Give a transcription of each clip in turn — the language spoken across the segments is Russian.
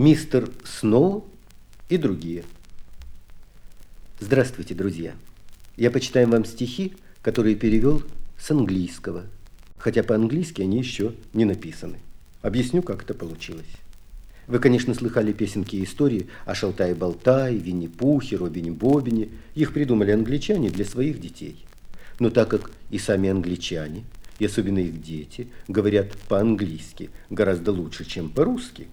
мистер Сноу и другие. Здравствуйте, друзья. Я почитаю вам стихи, которые перевел с английского, хотя по-английски они еще не написаны. Объясню, как это получилось. Вы, конечно, слыхали песенки и истории о Шалтай-Болтай, Винни-Пухе, Робине-Бобине. Их придумали англичане для своих детей. Но так как и сами англичане, и особенно их дети, говорят по-английски гораздо лучше, чем по-русски,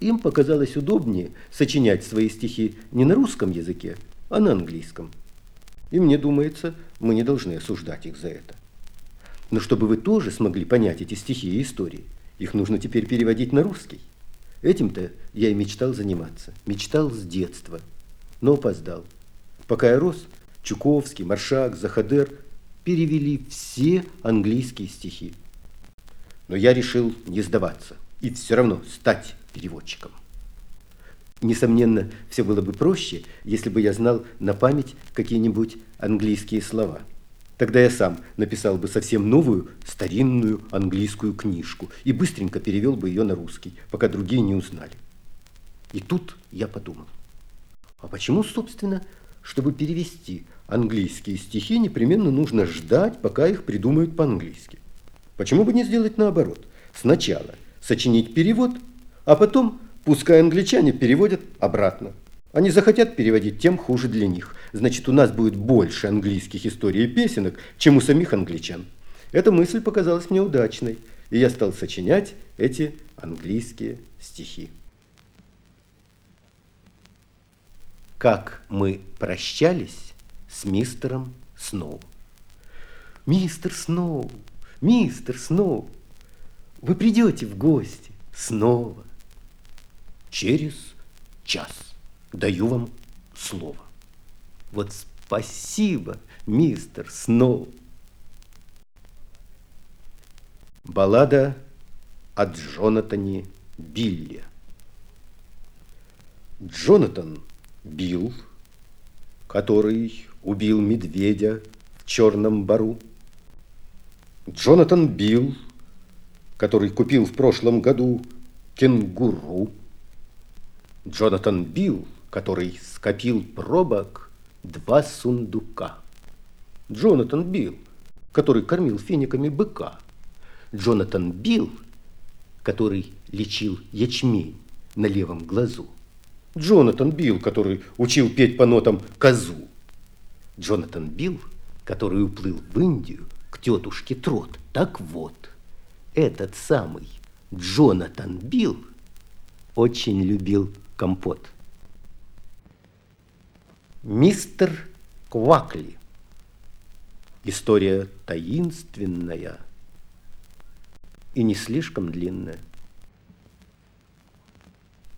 им показалось удобнее сочинять свои стихи не на русском языке, а на английском. И мне думается, мы не должны осуждать их за это. Но чтобы вы тоже смогли понять эти стихи и истории, их нужно теперь переводить на русский. Этим-то я и мечтал заниматься. Мечтал с детства, но опоздал. Пока я рос, Чуковский, Маршак, Захадер перевели все английские стихи. Но я решил не сдаваться и все равно стать переводчиком. Несомненно, все было бы проще, если бы я знал на память какие-нибудь английские слова. Тогда я сам написал бы совсем новую, старинную английскую книжку и быстренько перевел бы ее на русский, пока другие не узнали. И тут я подумал, а почему, собственно, чтобы перевести английские стихи, непременно нужно ждать, пока их придумают по-английски? Почему бы не сделать наоборот? Сначала сочинить перевод, а потом пускай англичане переводят обратно. Они захотят переводить, тем хуже для них. Значит, у нас будет больше английских историй и песенок, чем у самих англичан. Эта мысль показалась мне удачной, и я стал сочинять эти английские стихи. Как мы прощались с мистером Сноу. Мистер Сноу, мистер Сноу, вы придете в гости снова через час. Даю вам слово. Вот спасибо, мистер Сноу. Баллада о Джонатане Билли. Джонатан Билл, который убил медведя в черном бару. Джонатан Билл, который купил в прошлом году кенгуру. Джонатан Билл, который скопил пробок два сундука. Джонатан Билл, который кормил финиками быка. Джонатан Билл, который лечил ячмень на левом глазу. Джонатан Билл, который учил петь по нотам козу. Джонатан Билл, который уплыл в Индию к тетушке Трот. Так вот, этот самый Джонатан Билл очень любил компот. Мистер Квакли. История таинственная и не слишком длинная.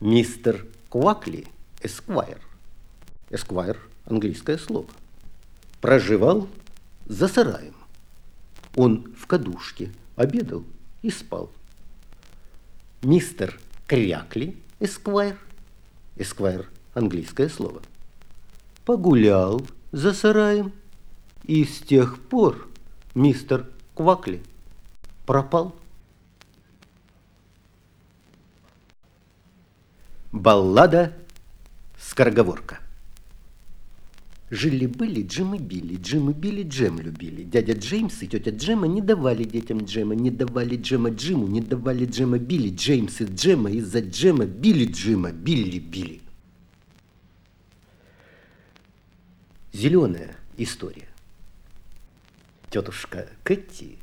Мистер Квакли, эсквайр, эсквайр – английское слово, проживал за сараем. Он в кадушке обедал и спал. Мистер Крякли, эсквайр, эсквайр – английское слово, погулял за сараем, и с тех пор мистер Квакли пропал. Баллада «Скороговорка». Жили-были Джим и Билли, Джим и Билли Джем любили. Дядя Джеймс и тетя Джема не давали детям Джема, не давали Джема Джиму, не давали Джема Билли, Джеймс и Джема из-за Джема Билли Джима, Билли Билли. Зеленая история. Тетушка Кэти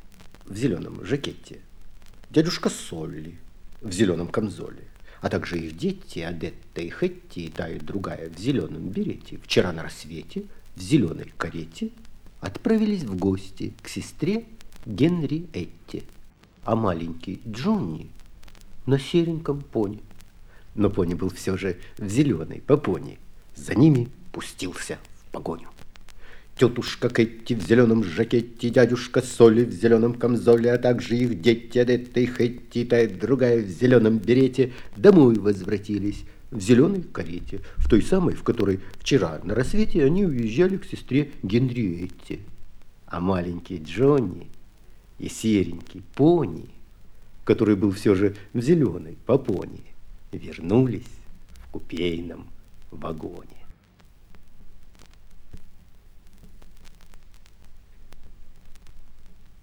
в зеленом жакете, дядюшка Солли в зеленом камзоле, а также их дети Адетта и Хетти и та и другая в зеленом берете вчера на рассвете в зеленой карете отправились в гости к сестре Генри Этти, а маленький Джонни на сереньком пони. Но пони был все же в зеленой попони. За ними пустился в погоню. Тетушка Кэти в зеленом жакете, дядюшка Соли в зеленом камзоле, а также их дети Адетта и Хэтти, та и другая в зеленом берете, домой возвратились в зеленой карете, в той самой, в которой вчера на рассвете они уезжали к сестре Генриетте. А маленький Джонни и серенький пони, который был все же в зеленой попони, вернулись в купейном вагоне.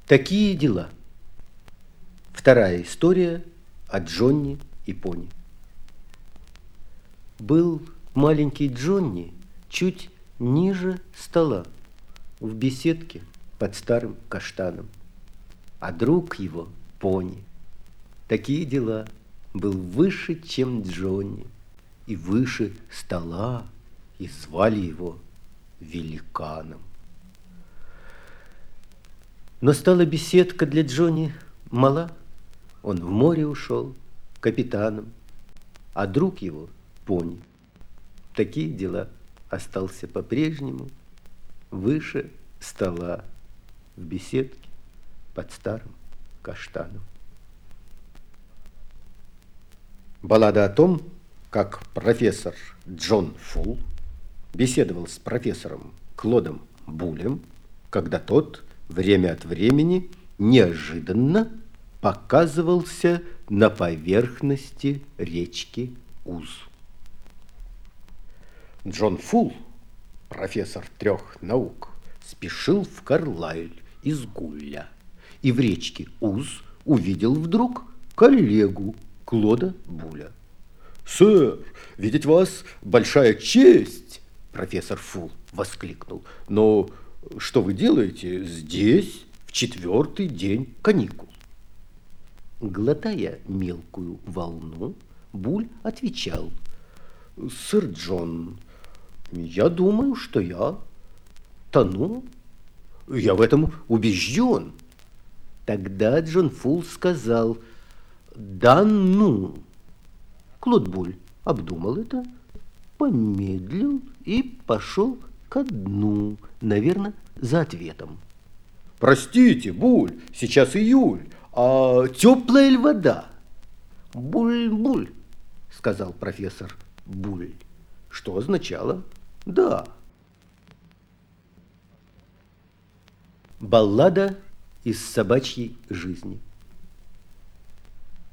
Такие дела. Вторая история о Джонни и Пони. Был маленький Джонни чуть ниже стола, в беседке под старым каштаном, а друг его, Пони, такие дела, был выше, чем Джонни, и выше стола, и звали его великаном. Но стала беседка для Джонни мала. Он в море ушел капитаном, а друг его, Пони, такие дела остался по-прежнему выше стола в беседке под старым каштаном. Баллада о том, как профессор Джон Фулл беседовал с профессором Клодом Булем, когда тот время от времени неожиданно показывался на поверхности речки Уз. Джон Фулл, профессор трех наук, спешил в Карлайль из Гулля и в речке Уз увидел вдруг коллегу Клода Буля. «Сэр, видеть вас большая честь!» Профессор Фул воскликнул. «Но что вы делаете здесь в четвертый день каникул?» Глотая мелкую волну, Буль отвечал. «Сэр Джон, я думаю, что я тону. Я в этом убежден. Тогда Джон Фул сказал, да ну. Клод Буль обдумал это, помедлил и пошел ко дну, наверное, за ответом. Простите, Буль, сейчас июль, а теплая ли вода? Буль-буль, сказал профессор Буль, что означало да. Баллада из собачьей жизни.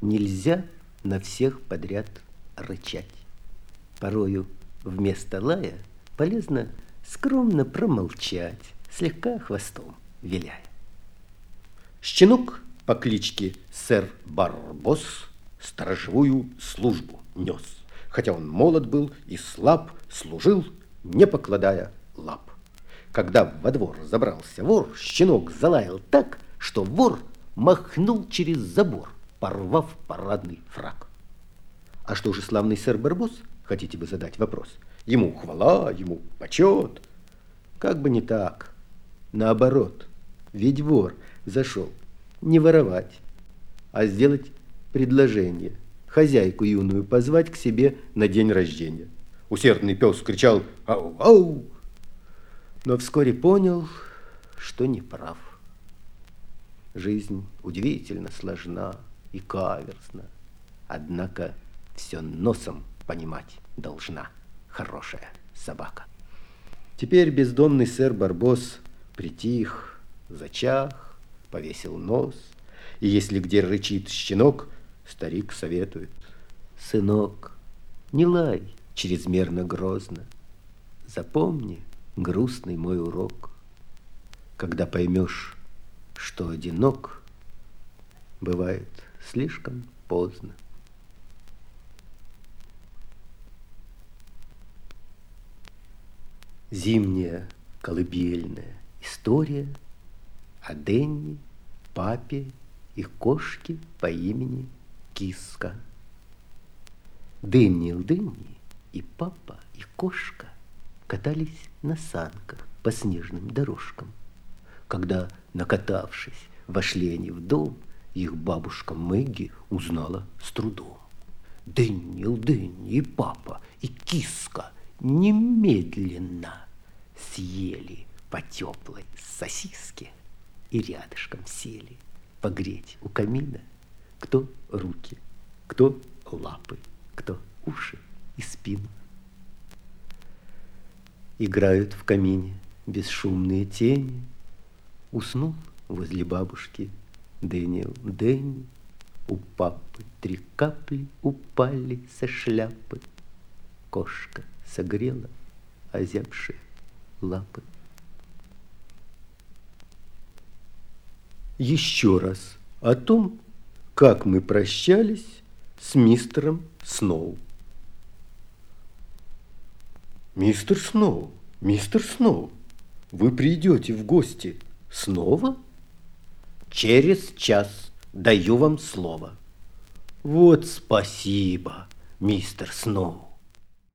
Нельзя на всех подряд рычать. Порою вместо лая полезно скромно промолчать, слегка хвостом виляя. Щенок по кличке сэр Барбос сторожевую службу нес. Хотя он молод был и слаб, служил не покладая лап. Когда во двор забрался вор, щенок залаял так, что вор махнул через забор, порвав парадный фраг. А что же славный сэр Барбос, хотите бы задать вопрос? Ему хвала, ему почет. Как бы не так. Наоборот, ведь вор зашел не воровать, а сделать предложение, хозяйку юную позвать к себе на день рождения. Усердный пес кричал «Ау-ау!», но вскоре понял, что не прав. Жизнь удивительно сложна и каверзна, однако все носом понимать должна хорошая собака. Теперь бездомный сэр Барбос притих, зачах, повесил нос, и если где рычит щенок, старик советует. Сынок, не лай, чрезмерно грозно. Запомни грустный мой урок. Когда поймешь, что одинок, бывает слишком поздно. Зимняя колыбельная история о Денни, папе и кошке по имени Киска. Дэнни-Дэнни и папа, и кошка катались на санках по снежным дорожкам. Когда, накатавшись, вошли они в дом, их бабушка Мэгги узнала с трудом. Дэнни, Дэнни и папа, и киска немедленно съели по теплой сосиске и рядышком сели погреть у камина кто руки, кто лапы, кто уши и спину. Играют в камине бесшумные тени. Уснул возле бабушки Дэниел Дэнни. У папы три капли упали со шляпы. Кошка согрела озябшие лапы. Еще раз о том, как мы прощались с мистером Сноу. Мистер Сноу, мистер Сноу, вы придете в гости снова? Через час даю вам слово. Вот спасибо, мистер Сноу.